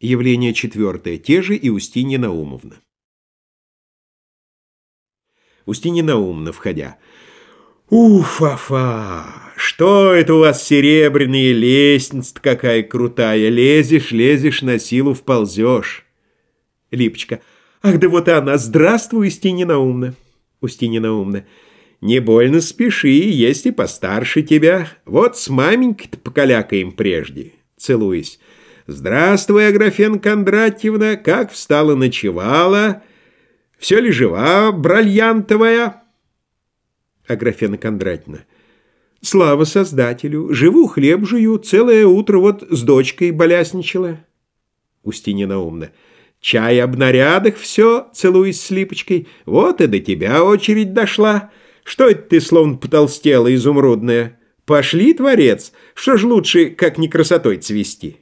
Явление четвертое. Те же и Устинья Наумовна. Устинья Наумовна, входя. «Уф-афа! Что это у вас серебряные лестница какая крутая! Лезешь, лезешь, на силу вползешь!» Липочка. «Ах, да вот она! Здравствуй, Устинья Наумовна!» Устинья Наумовна. «Не больно спеши, есть и постарше тебя. Вот с маменькой-то покалякаем прежде!» Целуясь. «Здравствуй, Аграфен Кондратьевна, как встала-ночевала? Все ли жива, бриллиантовая?» Аграфена Кондратьевна. «Слава Создателю! Живу, хлеб жую, целое утро вот с дочкой болясничала». Устинья Наумна. «Чай об нарядах все, целуясь с Липочкой. Вот и до тебя очередь дошла. Что это ты словно потолстела, изумрудная? Пошли, творец, что ж лучше, как не красотой цвести?»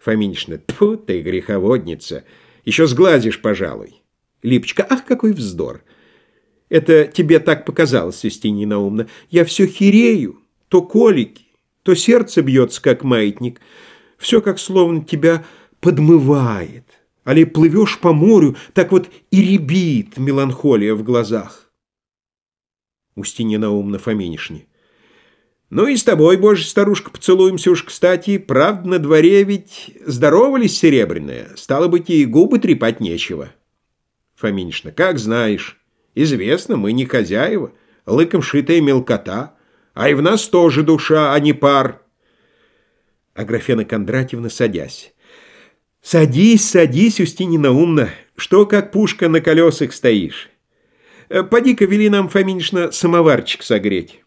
Фоминишна, тьфу ты, греховодница, еще сглазишь, пожалуй. Липочка, ах, какой вздор! Это тебе так показалось, Устинья Наумна. Я все херею, то колики, то сердце бьется, как маятник. Все как словно тебя подмывает. Али плывешь по морю, так вот и ребит меланхолия в глазах. Устинья Наумна Фоминишне. Ну и с тобой, боже, старушка, поцелуемся уж кстати. Правда, на дворе ведь здоровались серебряная. Стало быть, и губы трепать нечего. Фоминишна, как знаешь. Известно, мы не хозяева, лыком шитая мелкота. А и в нас тоже душа, а не пар. Аграфена Кондратьевна, садясь. Садись, садись, Устинья Наумна. Что, как пушка на колесах стоишь? Э, поди-ка вели нам, Фоминишна, самоварчик согреть.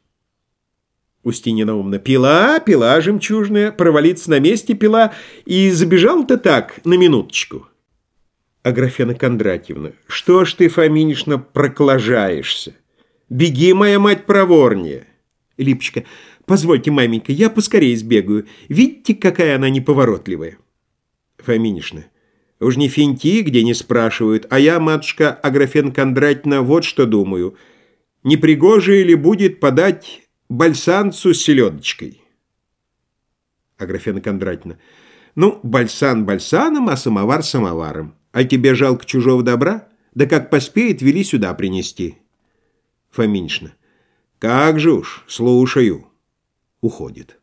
Устинья Наумна. Пила, пила жемчужная, провалиться на месте пила, и забежал-то так, на минуточку. Аграфена Кондратьевна. Что ж ты, Фоминишна, проклажаешься? Беги, моя мать проворнее. Липочка. Позвольте, маменька, я поскорее сбегаю. Видите, какая она неповоротливая. Фоминишна. Уж не финти, где не спрашивают, а я, матушка Аграфен Кондратьевна, вот что думаю. Непригожее ли будет подать бальсанцу с селедочкой. Аграфена Кондратьевна. Ну, бальсан бальсаном, а самовар самоваром. А тебе жалко чужого добра? Да как поспеет, вели сюда принести. Фоминишна. Как же уж, слушаю. Уходит.